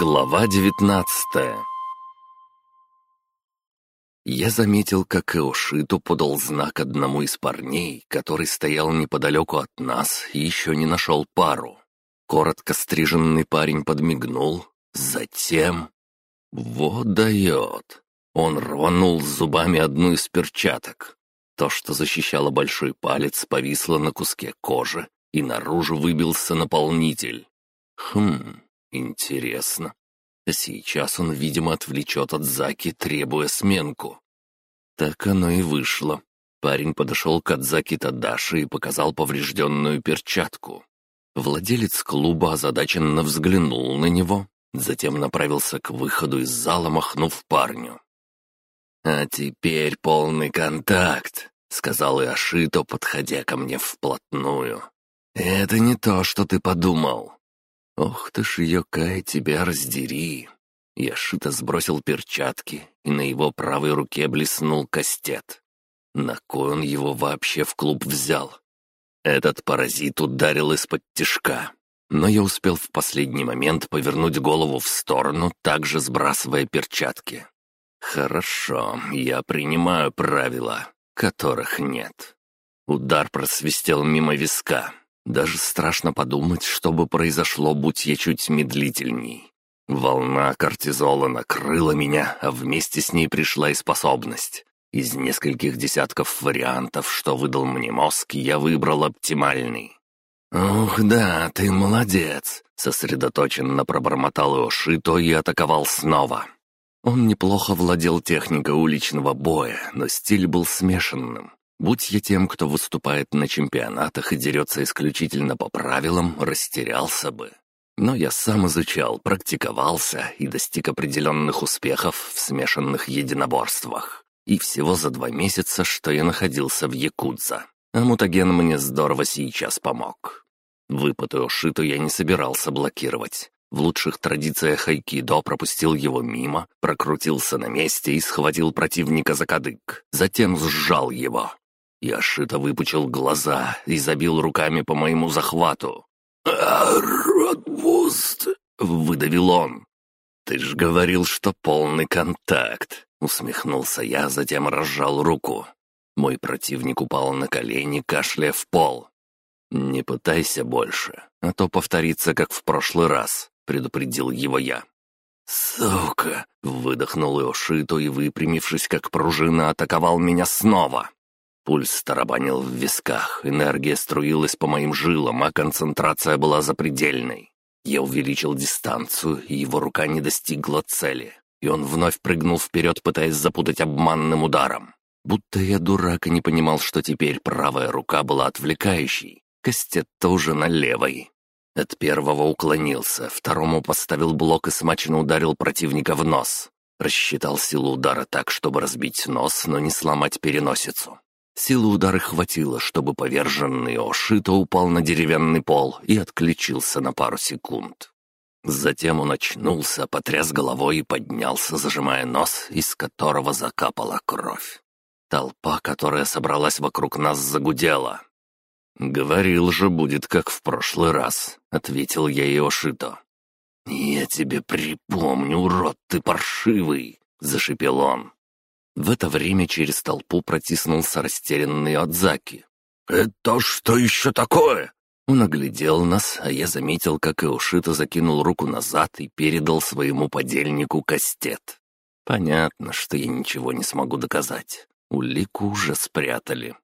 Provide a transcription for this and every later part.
Глава девятнадцатая Я заметил, как Эошито подал знак одному из парней, который стоял неподалеку от нас и еще не нашел пару. Коротко стриженный парень подмигнул, затем... Вот дает! Он рванул зубами одну из перчаток. То, что защищало большой палец, повисло на куске кожи, и наружу выбился наполнитель. Хм, интересно. Сейчас он, видимо, отвлечет от Заки, требуя сменку. Так оно и вышло. Парень подошел к Адзаки Тадаши и показал поврежденную перчатку. Владелец клуба озадаченно взглянул на него, затем направился к выходу из зала, махнув парню. «А теперь полный контакт», — сказал Иошито, подходя ко мне вплотную. «Это не то, что ты подумал. «Ох ты ж, Йокай, тебя раздери!» Яшита сбросил перчатки, и на его правой руке блеснул кастет. На кой он его вообще в клуб взял? Этот паразит ударил из-под тишка, но я успел в последний момент повернуть голову в сторону, также сбрасывая перчатки. «Хорошо, я принимаю правила, которых нет». Удар просвистел мимо виска, даже страшно подумать, что бы произошло, будь я чуть медлительней. Волна кортизола накрыла меня, а вместе с ней пришла и способность. Из нескольких десятков вариантов, что выдал мне мозг, я выбрал оптимальный. «Ух, да, ты молодец!» — сосредоточенно пробормотал Иошито и атаковал снова. Он неплохо владел техникой уличного боя, но стиль был смешанным. Будь я тем, кто выступает на чемпионатах и дерется исключительно по правилам, растерялся бы. Но я сам изучал, практиковался и достиг определенных успехов в смешанных единоборствах. И всего за два месяца, что я находился в Якудза. А мутаген мне здорово сейчас помог. Выпад Ошиту я не собирался блокировать. В лучших традициях айкидо пропустил его мимо, прокрутился на месте и схватил противника за кадык. Затем сжал его. Яшита выпучил глаза и забил руками по моему захвату. «Ротбуст!» — выдавил он. «Ты ж говорил, что полный контакт!» — усмехнулся я, затем разжал руку. Мой противник упал на колени, кашляя в пол. «Не пытайся больше, а то повторится, как в прошлый раз», — предупредил его я. «Сука!» — выдохнул Иошито и, выпрямившись как пружина, атаковал меня снова. Пульс тарабанил в висках, энергия струилась по моим жилам, а концентрация была запредельной. Я увеличил дистанцию, и его рука не достигла цели, и он вновь прыгнул вперед, пытаясь запутать обманным ударом. Будто я дурак и не понимал, что теперь правая рука была отвлекающей, кастет тоже на левой. От первого уклонился, второму поставил блок и смачно ударил противника в нос. Рассчитал силу удара так, чтобы разбить нос, но не сломать переносицу. Силы удара хватило, чтобы поверженный Ошито упал на деревянный пол и отключился на пару секунд. Затем он очнулся, потряс головой и поднялся, зажимая нос, из которого закапала кровь. Толпа, которая собралась вокруг нас, загудела. «Говорил же, будет как в прошлый раз», — ответил я Иошито. «Я тебе припомню, урод ты паршивый!» — зашипел он. В это время через толпу протиснулся растерянный Адзаки. «Это что еще такое?» Он оглядел нас, а я заметил, как Иошито закинул руку назад и передал своему подельнику кастет. Понятно, что я ничего не смогу доказать. Улику уже спрятали.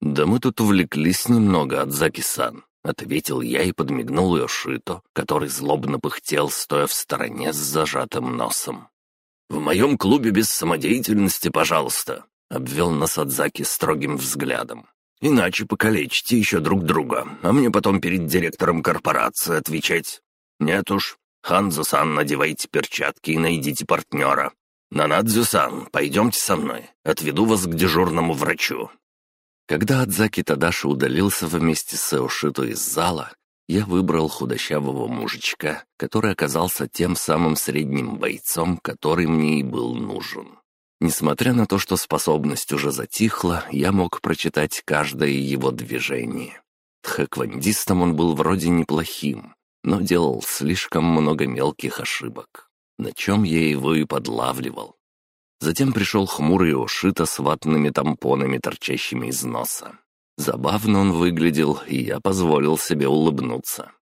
«Да мы тут увлеклись немного, Адзаки-сан», — ответил я и подмигнул Иошито, который злобно пыхтел, стоя в стороне с зажатым носом. «В моем клубе без самодеятельности, пожалуйста», — обвел Насадзаки строгим взглядом. «Иначе покалечите еще друг друга, а мне потом перед директором корпорации отвечать. Нет уж, Ханзо-сан, надевайте перчатки и найдите партнера. Нанадзю-сан, пойдемте со мной, отведу вас к дежурному врачу». Когда Адзаки Тадаши удалился вместе с Эошито из зала, я выбрал худощавого мужичка, который оказался тем самым средним бойцом, который мне и был нужен. Несмотря на то, что способность уже затихла, я мог прочитать каждое его движение. Тхэквондистом он был вроде неплохим, но делал слишком много мелких ошибок, на чем я его и подлавливал. Затем пришел хмурый Ошита с ватными тампонами, торчащими из носа. Забавно он выглядел, и я позволил себе улыбнуться.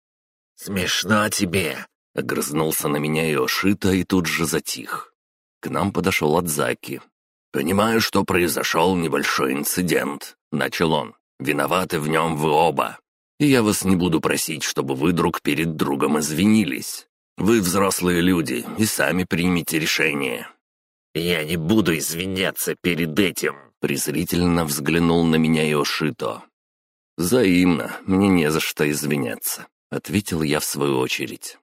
«Смешно тебе!» — огрызнулся на меня Иошита и тут же затих. К нам подошел Адзаки. «Понимаю, что произошел небольшой инцидент», — начал он. «Виноваты в нем вы оба. И я вас не буду просить, чтобы вы друг перед другом извинились. Вы взрослые люди и сами примите решение». «Я не буду извиняться перед этим», — презрительно взглянул на меня Иошито. «Взаимно, мне не за что извиняться. — ответил я в свою очередь.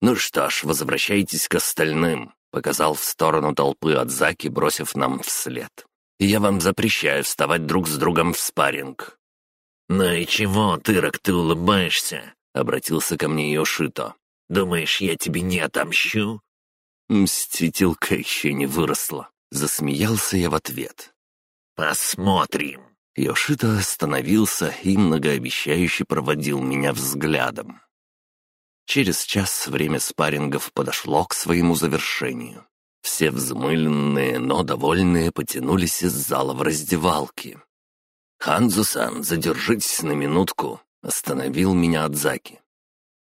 «Ну что ж, возвращайтесь к остальным», — показал в сторону толпы Адзаки, бросив нам вслед. «Я вам запрещаю вставать друг с другом в спарринг». «Ну и чего, Тырок, ты улыбаешься?» — обратился ко мне Йошито. «Думаешь, я тебе не отомщу?» Мстителька еще не выросла. Засмеялся я в ответ. «Посмотрим». Йошито остановился и многообещающе проводил меня взглядом. Через час время спаррингов подошло к своему завершению. Все взмыленные, но довольные потянулись из зала в раздевалке. «Ханзу-сан, задержитесь на минутку», — остановил меня Адзаки.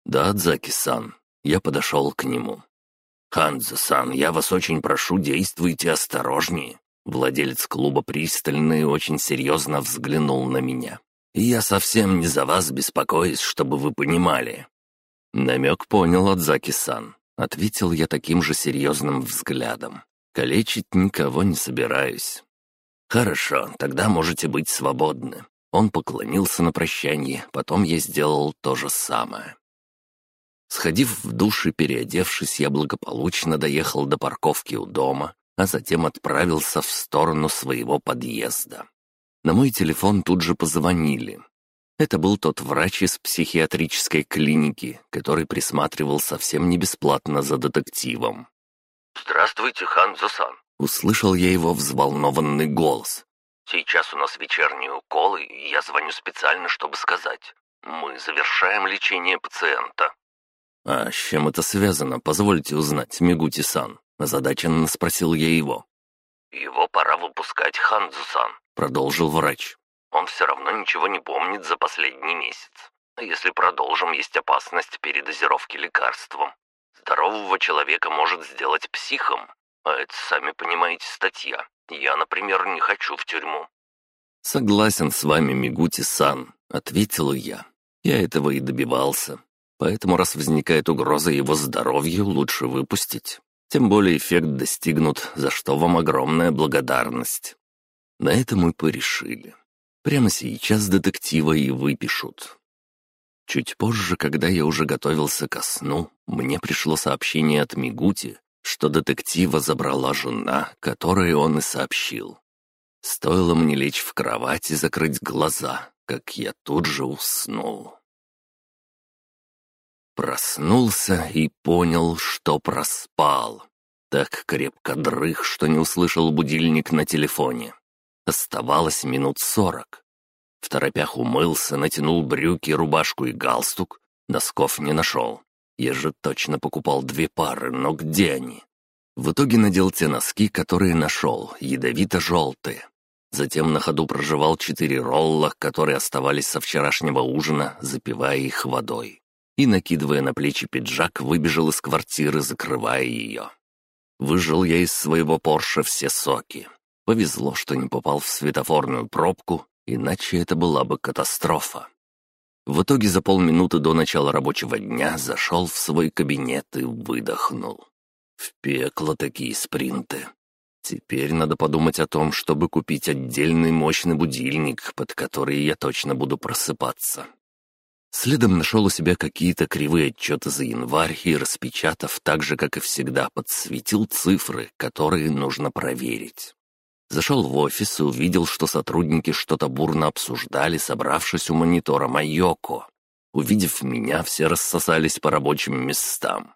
«Да, Адзаки-сан», — я подошел к нему. «Ханзу-сан, я вас очень прошу, действуйте осторожнее. Владелец клуба пристально и очень серьезно взглянул на меня. «И я совсем не за вас беспокоюсь, чтобы вы понимали». «Намек понял Адзаки-сан», — ответил я таким же серьезным взглядом. «Калечить никого не собираюсь». «Хорошо, тогда можете быть свободны». Он поклонился на прощание, потом я сделал то же самое. Сходив в душ и переодевшись, я благополучно доехал до парковки у дома, а затем отправился в сторону своего подъезда. На мой телефон тут же позвонили. Это был тот врач из психиатрической клиники, который присматривал совсем не бесплатно за детективом. «Здравствуйте, Ханзо-сан!» — услышал я его взволнованный голос. «Сейчас у нас вечерние уколы, и я звоню специально, чтобы сказать. Мы завершаем лечение пациента». «А с чем это связано, позвольте узнать, Мигути-сан?» Озадаченно спросил я его. «Его пора выпускать, Ханзусан», — продолжил врач. «Он все равно ничего не помнит за последний месяц. А если продолжим, есть опасность передозировки лекарством. Здорового человека может сделать психом. А это, сами понимаете, статья. Я, например, не хочу в тюрьму». «Согласен с вами, Мигути-сан», — ответил я. «Я этого и добивался. Поэтому, раз возникает угроза его здоровью, лучше выпустить. Тем более эффект достигнут, за что вам огромная благодарность. На это мы порешили. Прямо сейчас детектива и выпишут. Чуть позже, когда я уже готовился ко сну, мне пришло сообщение от Мигути, что детектива забрала жена, которой он и сообщил. Стоило мне лечь в кровать и закрыть глаза, как я тут же уснул. Проснулся и понял, что проспал. Так крепко дрых, что не услышал будильник на телефоне. Оставалось минут сорок. В торопях умылся, натянул брюки, рубашку и галстук. Носков не нашел. Я же точно покупал две пары, но где они? В итоге надел те носки, которые нашел, ядовито-желтые. Затем на ходу проживал четыре ролла, которые оставались со вчерашнего ужина, запивая их водой и, накидывая на плечи пиджак, выбежал из квартиры, закрывая ее. Выжил я из своего Порша все соки. Повезло, что не попал в светофорную пробку, иначе это была бы катастрофа. В итоге за полминуты до начала рабочего дня зашел в свой кабинет и выдохнул. В пекло такие спринты. Теперь надо подумать о том, чтобы купить отдельный мощный будильник, под который я точно буду просыпаться. Следом нашел у себя какие-то кривые отчеты за январь и, распечатав так же, как и всегда, подсветил цифры, которые нужно проверить. Зашел в офис и увидел, что сотрудники что-то бурно обсуждали, собравшись у монитора Майоко. Увидев меня, все рассосались по рабочим местам.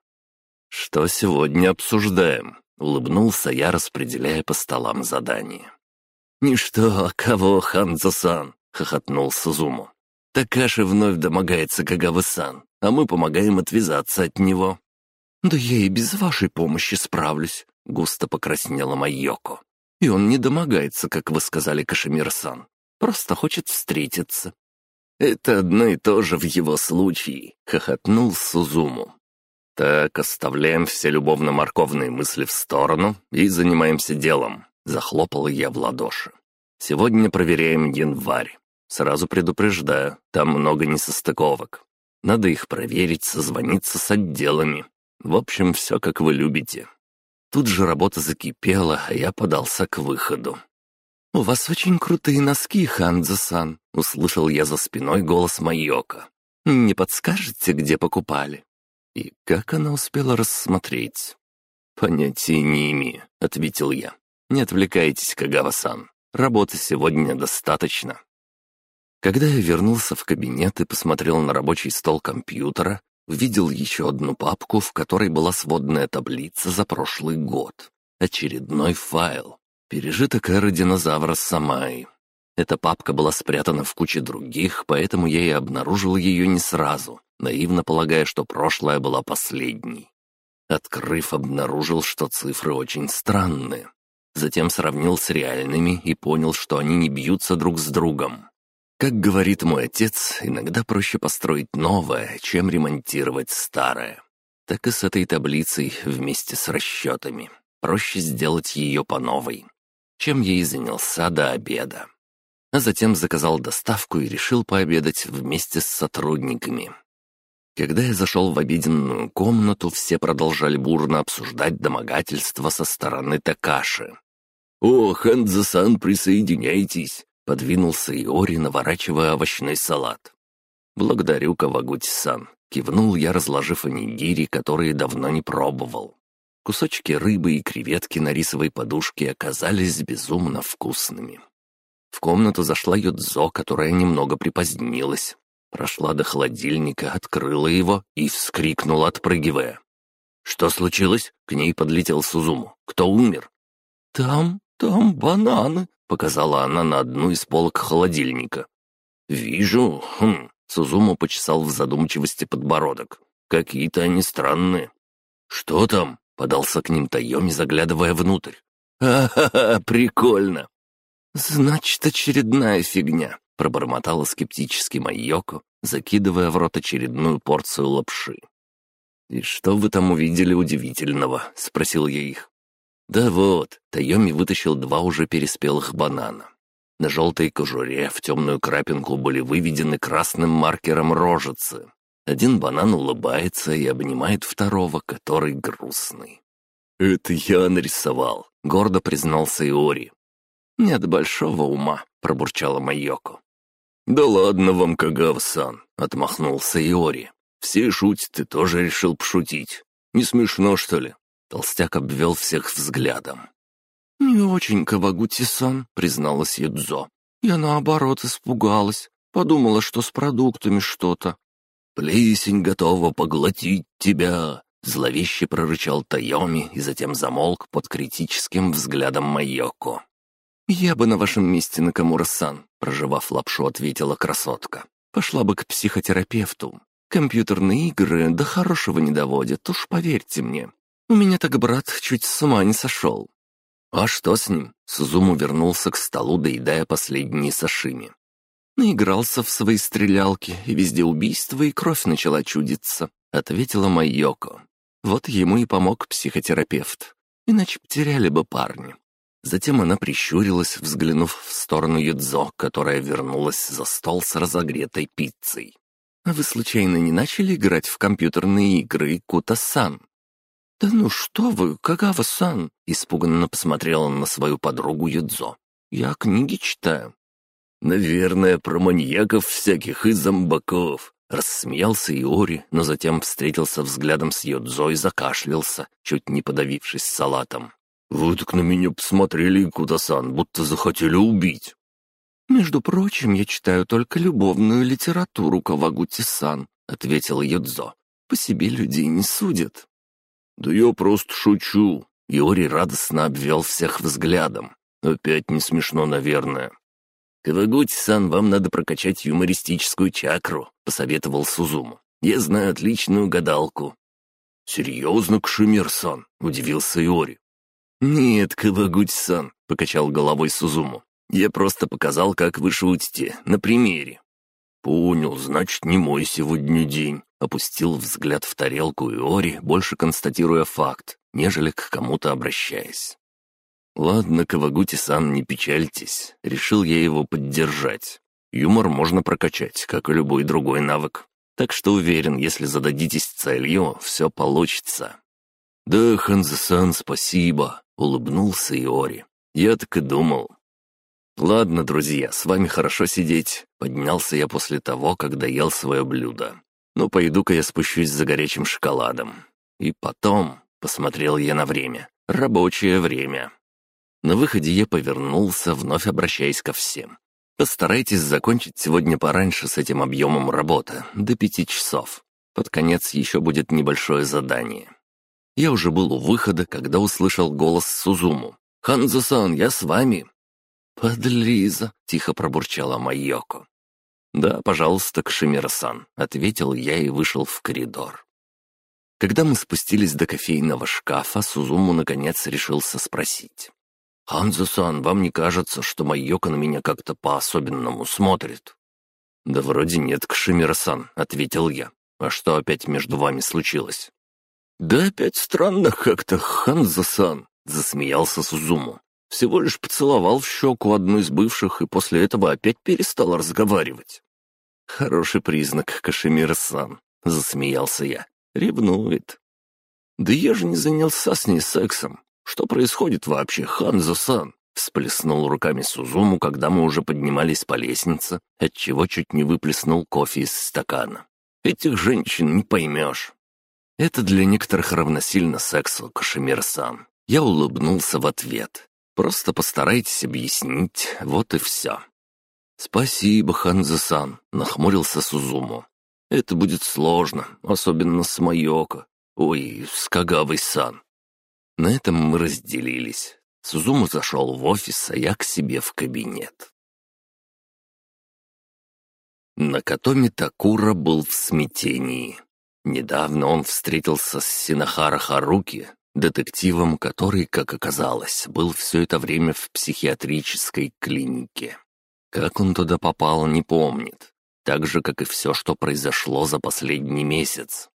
«Что сегодня обсуждаем?» — улыбнулся я, распределяя по столам задания. «Ничто, а кого, Ханзасан?» — хохотнул Сузуму. Такаши вновь домогается Кагавы-сан, а мы помогаем отвязаться от него». «Да я и без вашей помощи справлюсь», — густо покраснела Майоко. «И он не домогается, как вы сказали, Кашемир-сан. Просто хочет встретиться». «Это одно и то же в его случае», — хохотнул Сузуму. «Так, оставляем все любовно-морковные мысли в сторону и занимаемся делом», — захлопал я в ладоши. «Сегодня проверяем январь. Сразу предупреждаю, там много несостыковок. Надо их проверить, созвониться с отделами. В общем, все как вы любите». Тут же работа закипела, а я подался к выходу. «У вас очень крутые носки, Ханзо-сан», — услышал я за спиной голос Майока. «Не подскажете, где покупали?» И как она успела рассмотреть? «Понятия не имею», — ответил я. «Не отвлекайтесь, Кагава-сан. Работы сегодня достаточно». Когда я вернулся в кабинет и посмотрел на рабочий стол компьютера, увидел еще одну папку, в которой была сводная таблица за прошлый год. Очередной файл. Пережиток эры динозавра Самай. Эта папка была спрятана в куче других, поэтому я и обнаружил ее не сразу, наивно полагая, что прошлое была последней. Открыв, обнаружил, что цифры очень странные. Затем сравнил с реальными и понял, что они не бьются друг с другом. Как говорит мой отец, иногда проще построить новое, чем ремонтировать старое. Так и с этой таблицей вместе с расчетами. Проще сделать ее по новой чем я и занялся до обеда. А затем заказал доставку и решил пообедать вместе с сотрудниками. Когда я зашел в обеденную комнату, все продолжали бурно обсуждать домогательства со стороны Такаши. «О, Ханзасан, присоединяйтесь!» — подвинулся Иори, наворачивая овощной салат. «Благодарю, Кавагути-сан», — кивнул я, разложив онигири, которые давно не пробовал. Кусочки рыбы и креветки на рисовой подушке оказались безумно вкусными. В комнату зашла Юдзо, которая немного припозднилась. Прошла до холодильника, открыла его и вскрикнула, отпрыгивая. «Что случилось?» — к ней подлетел Сузуму. «Кто умер?» «Там, там бананы», — показала она на одну из полок холодильника. «Вижу. Хм». Сузуму почесал в задумчивости подбородок. «Какие-то они странные». «Что там?» Подался к ним Тайоми, заглядывая внутрь. «Ха-ха-ха, прикольно!» «Значит, очередная фигня», — пробормотала скептически Майоко, закидывая в рот очередную порцию лапши. «И что вы там увидели удивительного?» — спросил я их. «Да вот», — Тайоми вытащил два уже переспелых банана. На желтой кожуре в темную крапинку были выведены красным маркером рожицы. Один банан улыбается и обнимает второго, который грустный. «Это я нарисовал», — гордо признался Иори. «Нет большого ума», — пробурчала Майоко. «Да ладно вам, Кагав-сан», — отмахнулся Иори. «Все шутят, ты тоже решил пошутить. Не смешно, что ли?» Толстяк обвел всех взглядом. «Не очень, Кавагути-сан», — призналась Юдзо. «Я наоборот испугалась. Подумала, что с продуктами что-то. «Плесень готова поглотить тебя!» Зловеще прорычал Тайоми и затем замолк под критическим взглядом Майоко. «Я бы на вашем месте, Накамура-сан», — проживав лапшу, ответила красотка. «Пошла бы к психотерапевту. Компьютерные игры до хорошего не доводят, уж поверьте мне. У меня так брат чуть с ума не сошел». «А что с ним?» Сузуму вернулся к столу, доедая последние сашими. Наигрался в свои стрелялки, и везде убийства и кровь начала чудиться», — ответила Майоко. Вот ему и помог психотерапевт. Иначе потеряли бы парня. Затем она прищурилась, взглянув в сторону Юдзо, которая вернулась за стол с разогретой пиццей. «А вы случайно не начали играть в компьютерные игры Кута-сан?» «Да ну что вы, Кагава-сан!» — испуганно посмотрела на свою подругу Юдзо. «Я книги читаю». «Наверное, про маньяков всяких и зомбаков», — рассмеялся Иори, но затем встретился взглядом с Йодзо и закашлялся, чуть не подавившись салатом. «Вы так на меня посмотрели, Кудасан, будто захотели убить». «Между прочим, я читаю только любовную литературу Кавагути-сан», — ответил Йодзо. «По себе людей не судят». «Да я просто шучу», — Иори радостно обвел всех взглядом. «Опять не смешно, наверное». «Кавагути-сан, вам надо прокачать юмористическую чакру», — посоветовал Сузуму. «Я знаю отличную гадалку». «Серьезно, Кшемир-сан?» — удивился Иори. «Нет, Кавагути-сан», — покачал головой Сузуму. «Я просто показал, как вы шутите, на примере». «Понял, значит, не мой сегодня день», — опустил взгляд в тарелку Иори, больше констатируя факт, нежели к кому-то обращаясь. «Ладно, Кавагути-сан, не печальтесь. Решил я его поддержать. Юмор можно прокачать, как и любой другой навык. Так что уверен, если зададитесь целью, все получится». «Да, Ханзе-сан, спасибо», — улыбнулся Иори. «Я так и думал». «Ладно, друзья, с вами хорошо сидеть», — поднялся я после того, когда ел свое блюдо. «Ну, пойду-ка я спущусь за горячим шоколадом. И потом...» — посмотрел я на время. «Рабочее время». На выходе я повернулся, вновь обращаясь ко всем. Постарайтесь закончить сегодня пораньше с этим объемом работы, до пяти часов. Под конец еще будет небольшое задание. Я уже был у выхода, когда услышал голос Сузуму. «Ханзо-сан, я с вами!» «Подлиза!» — тихо пробурчала Майоко. «Да, пожалуйста, Кшемира-сан», — ответил я и вышел в коридор. Когда мы спустились до кофейного шкафа, Сузуму наконец решился спросить. «Ханзо-сан, вам не кажется, что Майока на меня как-то по-особенному смотрит?» «Да вроде нет, Кшимира-сан», — ответил я. «А что опять между вами случилось?» «Да опять странно как-то, Ханзо-сан», — засмеялся Сузуму. «Всего лишь поцеловал в щеку одну из бывших и после этого опять перестал разговаривать». «Хороший признак, Кашемир-сан», — засмеялся я. «Ревнует». «Да я же не занялся с ней сексом. «Что происходит вообще, Ханзо-сан?» Всплеснул руками Сузуму, когда мы уже поднимались по лестнице, отчего чуть не выплеснул кофе из стакана. «Этих женщин не поймешь». «Это для некоторых равносильно сексу, Кашемир-сан». Я улыбнулся в ответ. «Просто постарайтесь объяснить, вот и все». «Спасибо, Ханзо-сан», — нахмурился Сузуму. «Это будет сложно, особенно с Майоко. Ой, с Кагавой-сан. На этом мы разделились. Сузуму зашел в офис, а я к себе в кабинет. Накатоми Такура был в смятении. Недавно он встретился с Синахара Харуки, детективом, который, как оказалось, был все это время в психиатрической клинике. Как он туда попал, не помнит. Так же, как и все, что произошло за последний месяц.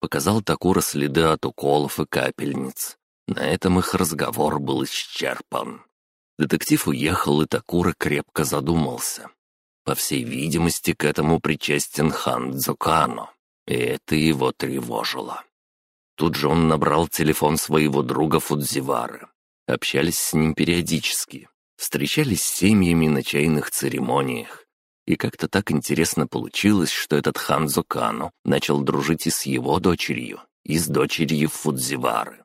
Показал Такура следы от уколов и капельниц. На этом их разговор был исчерпан. Детектив уехал, и Такура крепко задумался. По всей видимости, к этому причастен хан Дзукано, и это его тревожило. Тут же он набрал телефон своего друга Фудзивары. Общались с ним периодически, встречались с семьями на чайных церемониях. И как-то так интересно получилось, что этот хан Зукано начал дружить и с его дочерью, и с дочерью Фудзивары.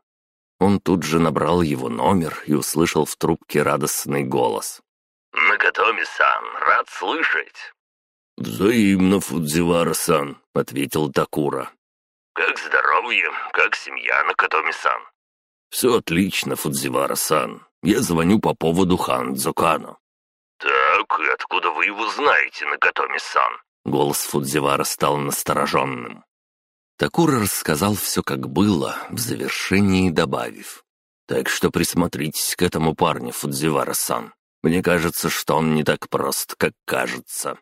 Он тут же набрал его номер и услышал в трубке радостный голос. «Накатоми-сан, рад слышать!» «Взаимно, Фудзивара-сан», — ответил Такура. «Как здоровье, как семья, Накатоми-сан?» «Все отлично, Фудзивара-сан. Я звоню по поводу Хан Дзукана». «Так, и откуда вы его знаете, Накатоми-сан?» Голос Фудзивара стал настороженным. Такура рассказал все, как было, в завершении добавив. «Так что присмотритесь к этому парню, Фудзивара-сан. Мне кажется, что он не так прост, как кажется».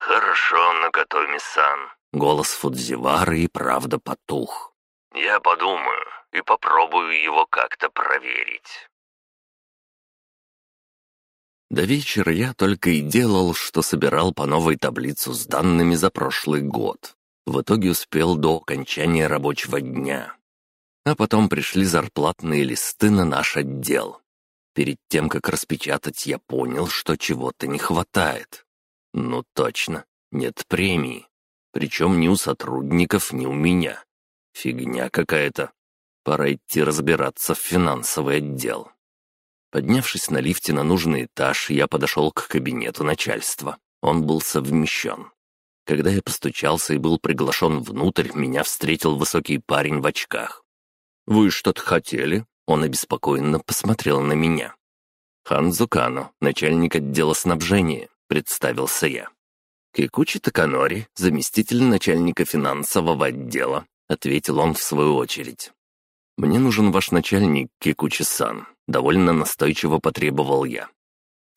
«Хорошо, Накатоми-сан». Голос Фудзивара и правда потух. «Я подумаю и попробую его как-то проверить». До вечера я только и делал, что собирал по новой таблицу с данными за прошлый год. В итоге успел до окончания рабочего дня. А потом пришли зарплатные листы на наш отдел. Перед тем, как распечатать, я понял, что чего-то не хватает. Ну точно, нет премии. Причем ни у сотрудников, ни у меня. Фигня какая-то. Пора идти разбираться в финансовый отдел. Поднявшись на лифте на нужный этаж, я подошел к кабинету начальства. Он был совмещен. Когда я постучался и был приглашен внутрь, меня встретил высокий парень в очках. «Вы что-то хотели?» Он обеспокоенно посмотрел на меня. «Хан Зукано, начальник отдела снабжения. — представился я. «Кикучи Таканори, заместитель начальника финансового отдела», — ответил он в свою очередь. «Мне нужен ваш начальник, Кикучи-сан», — довольно настойчиво потребовал я.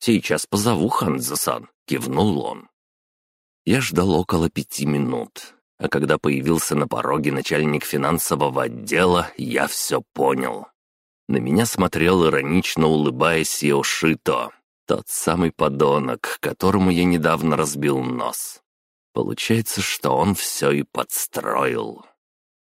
«Сейчас позову Ханзо-сан», — кивнул он. Я ждал около пяти минут, а когда появился на пороге начальник финансового отдела, я все понял. На меня смотрел иронично улыбаясь Йошито, тот самый подонок, которому я недавно разбил нос. Получается, что он все и подстроил.